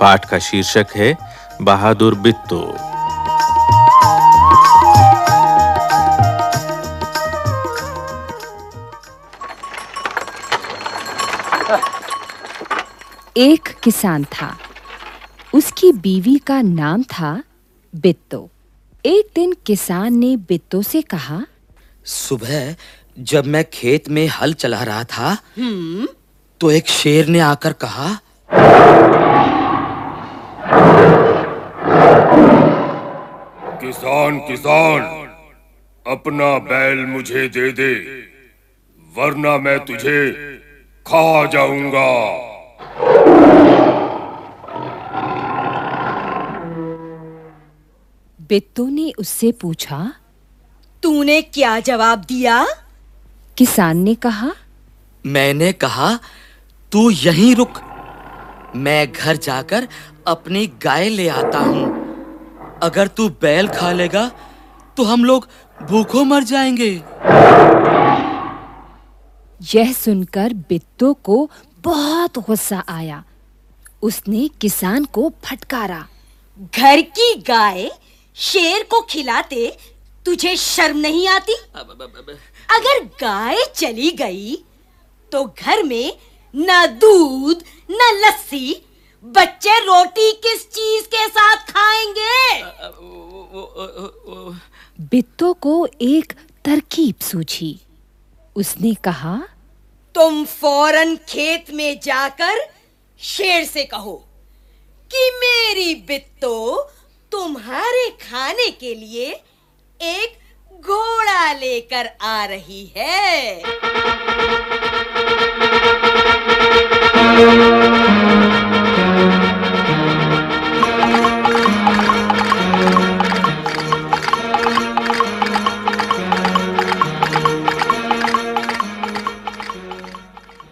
पाठ का शीर्षक है बहादुर बिट्टू। एक किसान था। उसकी बीवी का नाम था बिट्टो। एक दिन किसान ने बिट्टो से कहा सुबह जब मैं खेत में हल चला रहा था तो एक शेर ने आकर कहा किसान किसान अपना बैल मुझे दे दे वरना मैं तुझे खा जाऊँगा। बिट्टो ने उससे पूछा तूने क्या जवाब दिया? किसान ने कहा मैंने कहा तू यहीं रुक। मैं घर जाकर अपनी गाय ले आता हूँ। अगर तू बैल खा लेगा तो हम लोग भूखों मर जाएँगे। यह सुनकर बिट्टो को बहुत गुस्सा आया। उसने किसान को फटकारा। घर की गाय शेर को खिलाते तुझे शर्म नहीं आती? अगर गाय चली गई तो घर में न दूध न लस्सी बच्चे रोटी किस चीज़ के साथ खाएँगे? बित्तो को एक तरकीब सूझी। उसने कहा तुम फ़ौरन खेत में जाकर शेर से कहो कि मेरी बिट्टो तुम्हारे खाने के लिए एक घोड़ा लेकर आ रही है।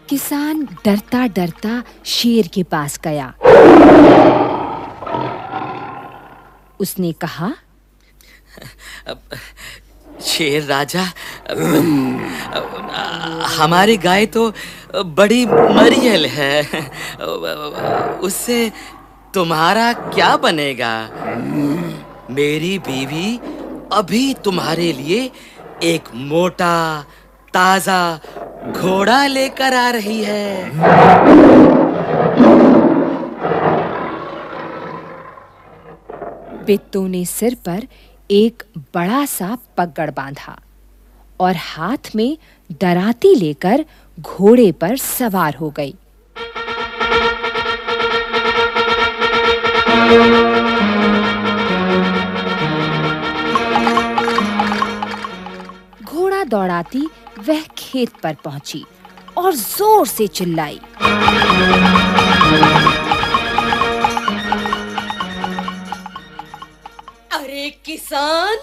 किसान डरता डरता शेर के पास गया। उसने कहा शेर राजा, हमारी गाय तो बड़ी मरियल है। उससे तुम्हारा क्या बनेगा? मेरी बीवी अभी तुम्हारे लिए एक मोटा, ताज़ा घोड़ा लेकर आ रही है। बिट्टो ने सिर पर एक बड़ा सा पगड़ बांधा और हाथ में दराती लेकर घोड़े पर सवार हो गई। घोड़ा दौड़ाती वह खेत पर पहुँची और ज़ोर से चिल्लाई। अरे किसान,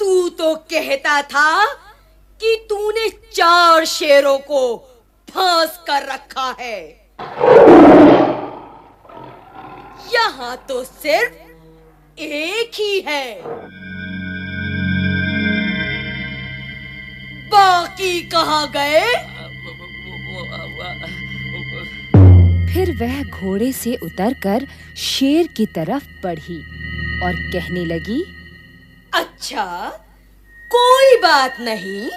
तू तो कहता था कि तूने चार शेरों को फांस कर रखा है। यहाँ तो सिर्फ़ एक ही है। बाकी कहाँ गए? फिर वह घोड़े से उतरकर शेर की तरफ़ बढ़ी और कहने लगी अच्छा कोई बात नहीं।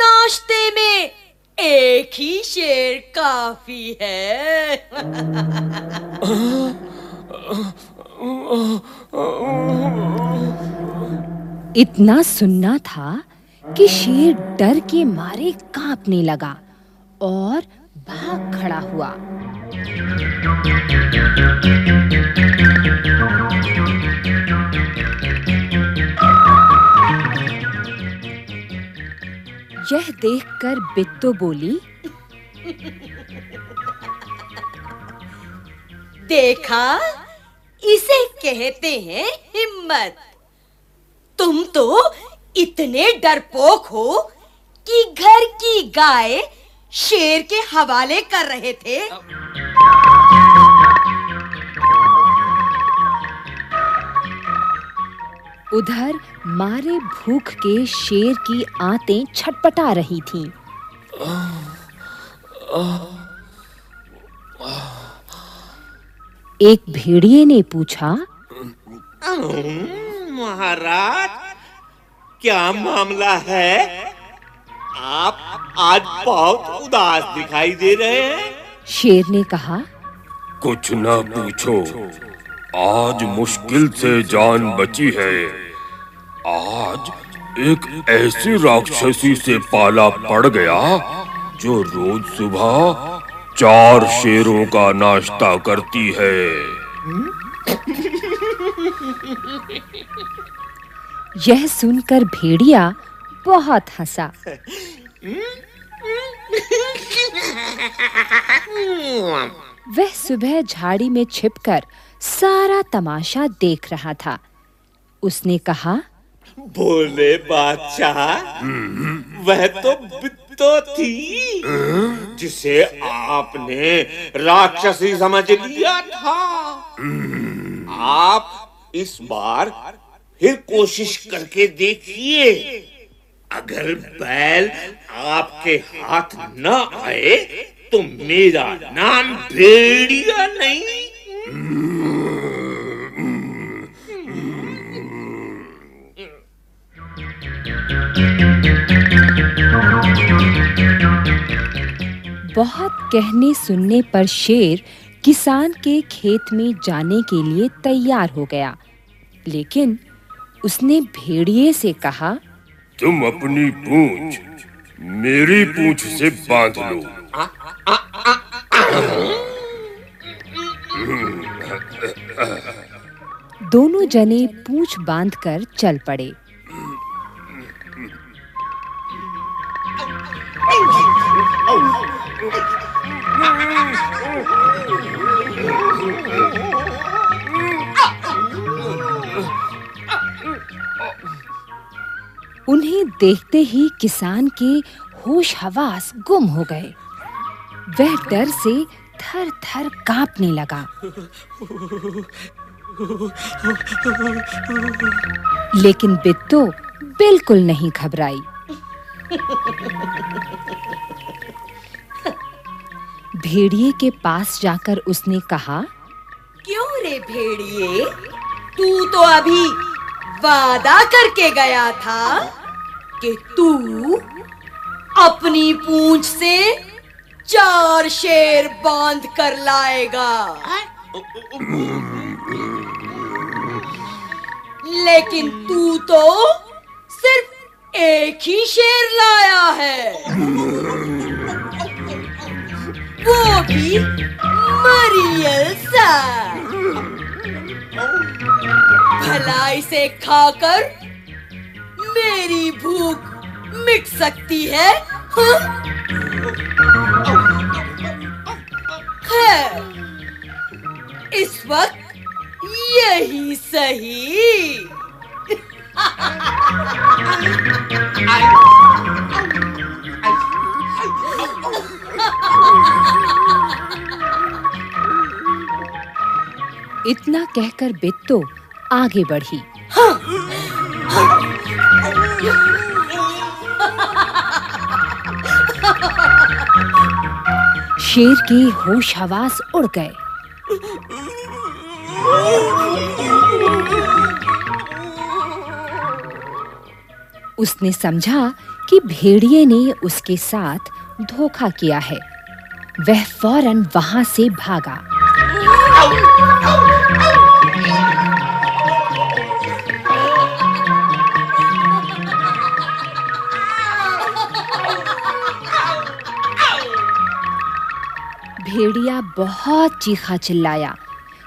नाश्ते में एक ही शेर काफ़ी है। इतना सुनना था कि शेर डर के मारे कांपने लगा और भाग खड़ा हुआ। यह देखकर बिट्टो बोली, देखा? इसे कहते हैं हिम्मत। तुम तो इतने डरपोक हो कि घर की गाय शेर के हवाले कर रहे थे। उधर मारे भूख के शेर की आंतें छटपटा रही थीं। एक भेड़िए ने पूछा महाराज क्या मामला है? आप आज बहुत उदास दिखाई दे रहे हैं। शेर ने कहा कुछ न पूछो आज मुश्किल से जान बची है। आज एक ऐसी राक्षसी से पाला पड़ गया जो रोज सुबह चार शेरों का नाश्ता करती है। यह सुनकर भेड़िया बहुत हंसा। वह सुबह झाड़ी में छिपकर सारा तमाशा देख रहा था। उसने कहा, बोले बादशाह, वह तो बित्तो थी, जिसे आपने राक्षसी समझ लिया था। आप इस बार फिर कोशिश करके देखिए। अगर बैल आपके हाथ न आए तो मेरा नाम भेड़िया नहीं। बहुत कहने सुनने पर शेर किसान के खेत में जाने के लिए तैयार हो गया। लेकिन उसने भेड़िए से कहा तुम अपनी पूंछ मेरी पूंछ से बाँध लो। दोनों जने पूंछ बांधकर चल पड़े। उन्हें देखते ही किसान के होश हवास गुम हो गए। वह डर से थर-थर कांपने लगा। लेकिन बिट्टो बिल्कुल नहीं घबराई। भेड़िए के पास जाकर उसने कहा, क्यों रे भेड़िए? तू तो अभी वादा करके गया था। कि तू अपनी पूंछ से चार शेर बाँध कर लाएगा। लेकिन तू तो सिर्फ़ एक ही शेर लाया है। वो भी मरियल सा। भला इसे खाकर मेरी भूख मिट सकती है हाँ? खैर इस वक्त यही सही। इतना कहकर बिट्टो आगे बढ़ी। शेर की होश हवास उड़ गए। उसने समझा कि भेड़िए ने उसके साथ धोखा किया है। वह फ़ौरन वहाँ से भागा। भेड़िया बहुत चीखा चिल्लाया,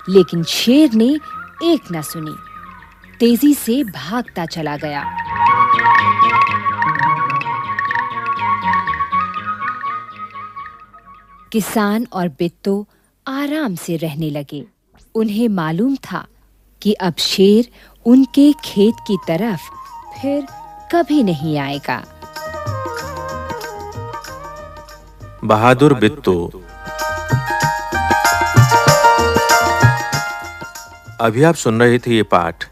लेकिन शेर ने एक न सुनी। तेज़ी से भागता चला गया। किसान और बिट्टो आराम से रहने लगे। उन्हें मालूम था कि अब शेर उनके खेत की तरफ़ फिर कभी नहीं आएगा। बहादुर बिट्टू अभी आप सुन रहे थे ये पाठ।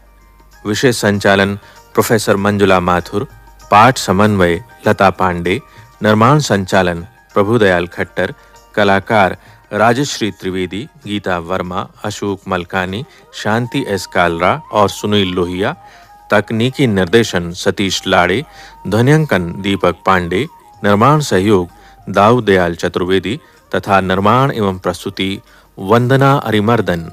विषय संचालन प्रोफेसर मंजुला माथुर, पाठ समन्वय लता पांडे, निर्माण संचालन प्रभुदयाल खट्टर, कलाकार राजश्री त्रिवेदी, गीता वर्मा, अशोक मलकानी, शांति एस कालरा और सुनील लोहिया, तकनीकी निर्देशन सतीश लाड़े, ध्वनियांकन दीपक पांडे, निर्माण सहयोग दाऊ दयाल चतुर्वेदी तथा निर्माण एवं प्रस्तुति वंदना अरिमर्दन।